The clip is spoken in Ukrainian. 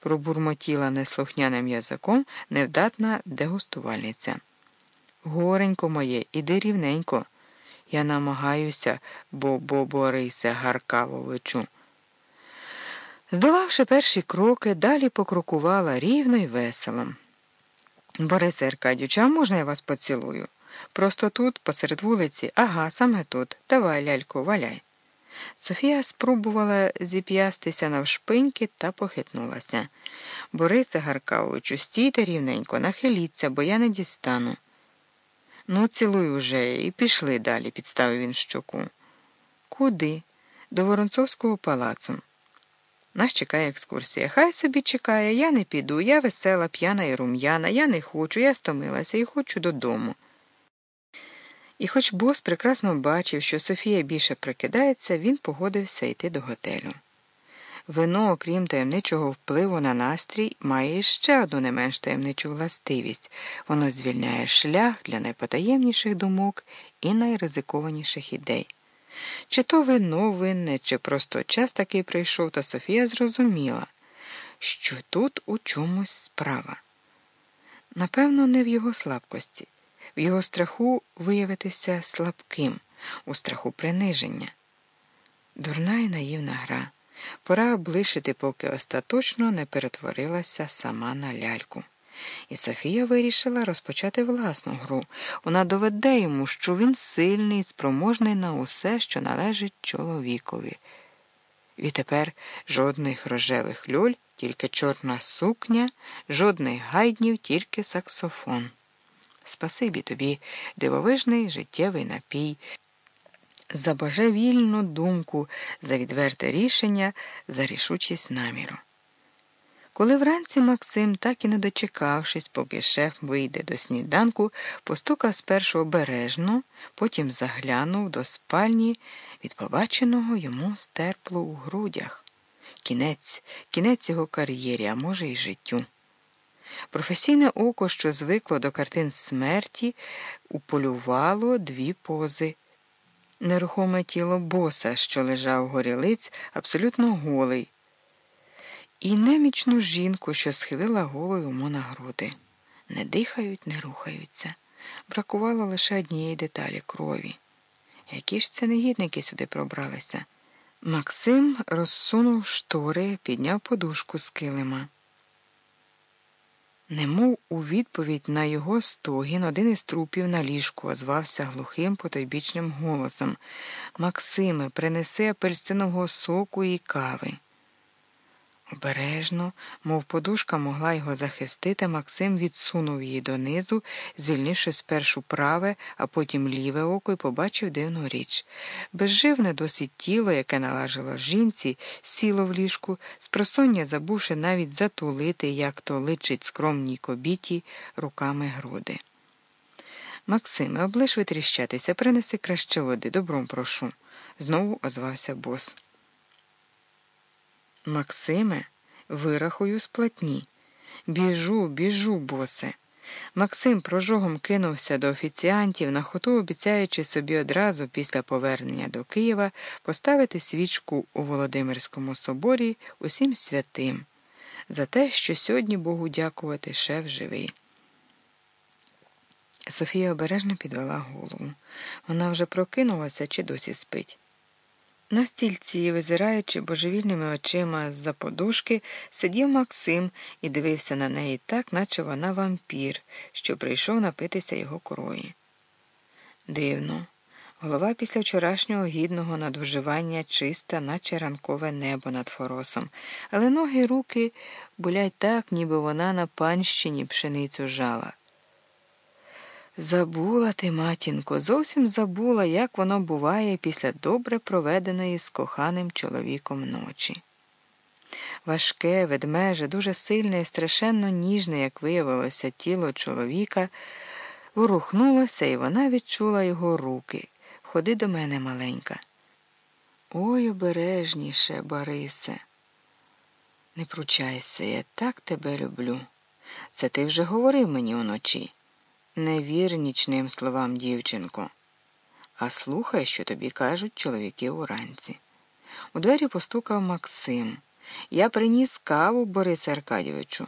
пробурмотіла неслухняним язиком невдатна дегустувальниця. Горенько моє, іди рівненько. Я намагаюся, бо бо Борисе Гаркавовичу. Здолавши перші кроки, далі покрокувала рівно й весело. Борисе Аркадійовичу, а можна я вас поцілую? Просто тут, посеред вулиці, ага, саме тут. Давай, ляльку, валяй. Софія спробувала зіп'ястися навшпиньки та похитнулася. Борисе Гаркавовичу, стійте рівненько, нахиліться, бо я не дістану. Ну, цілуй уже і пішли далі, підставив він щоку. Куди? До Воронцовського палацу. Нас чекає екскурсія. Хай собі чекає, я не піду, я весела, п'яна і рум'яна, я не хочу, я стомилася і хочу додому. І хоч бос прекрасно бачив, що Софія більше прикидається, він погодився йти до готелю. Вино, окрім таємничого впливу на настрій, має ще одну не менш таємничу властивість воно звільняє шлях для найпотаємніших думок і найризикованіших ідей. Чи то вино винне, чи просто час такий прийшов, та Софія зрозуміла, що тут у чомусь справа. Напевно, не в його слабкості, в його страху виявитися слабким, у страху приниження. Дурна і наївна гра. Пора облишити, поки остаточно не перетворилася сама на ляльку. І Софія вирішила розпочати власну гру. Вона доведе йому, що він сильний, спроможний на усе, що належить чоловікові. Відтепер жодних рожевих люль, тільки чорна сукня, жодних гайднів, тільки саксофон. Спасибі тобі, дивовижний життєвий напій за божевільну думку, за відверте рішення, за рішучість наміру. Коли вранці Максим, так і не дочекавшись, поки шеф вийде до сніданку, постукав спершу обережно, потім заглянув до спальні від побаченого йому стерпло у грудях. Кінець, кінець його кар'єрі, а може, й життю. Професійне око, що звикло до картин смерті, уполювало дві пози нерухоме тіло боса, що лежав горілиць, абсолютно голий, і немічну жінку, що схилила голову йому на груди. Не дихають, не рухаються. Бракувало лише однієї деталі крові. Які ж це негідники сюди пробралися? Максим розсунув штори, підняв подушку з килима. Немов у відповідь на його стогін один із трупів на ліжку озвався глухим потойбічним голосом Максиме, принеси апельсинового соку і кави. Обережно, мов подушка могла його захистити, Максим відсунув її донизу, звільнивши спершу праве, а потім ліве око і побачив дивну річ. Безживне досить тіло, яке налажило жінці, сіло в ліжку, спросоння забувши навіть затулити, як то личить скромній кобіті, руками груди. Максиме, облиш витріщатися, принеси краще води, добром прошу, знову озвався бос. Максиме, вирахую сплатні. Біжу, біжу, босе. Максим прожогом кинувся до офіціантів, на хоту обіцяючи собі одразу після повернення до Києва поставити свічку у Володимирському соборі усім святим за те, що сьогодні Богу дякувати шеф живий. Софія обережно підвела голову. Вона вже прокинулася чи досі спить. На стільці, визираючи божевільними очима з-за подушки, сидів Максим і дивився на неї так, наче вона вампір, що прийшов напитися його корої. Дивно, голова після вчорашнього гідного надвживання чиста, наче ранкове небо над форосом, але ноги й руки болять так, ніби вона на панщині пшеницю жала. Забула ти, матінко, зовсім забула, як воно буває після добре проведеної з коханим чоловіком ночі. Важке, ведмеже, дуже сильне і страшенно ніжне, як виявилося, тіло чоловіка, ворухнулося, і вона відчула його руки. Ходи до мене, маленька. Ой, обережніше, Борисе. Не пручайся, я так тебе люблю. Це ти вже говорив мені уночі. Не вір нічним словам, дівчинко, а слухай, що тобі кажуть чоловіки уранці. У двері постукав Максим. Я приніс каву Борису Аркадійовичу.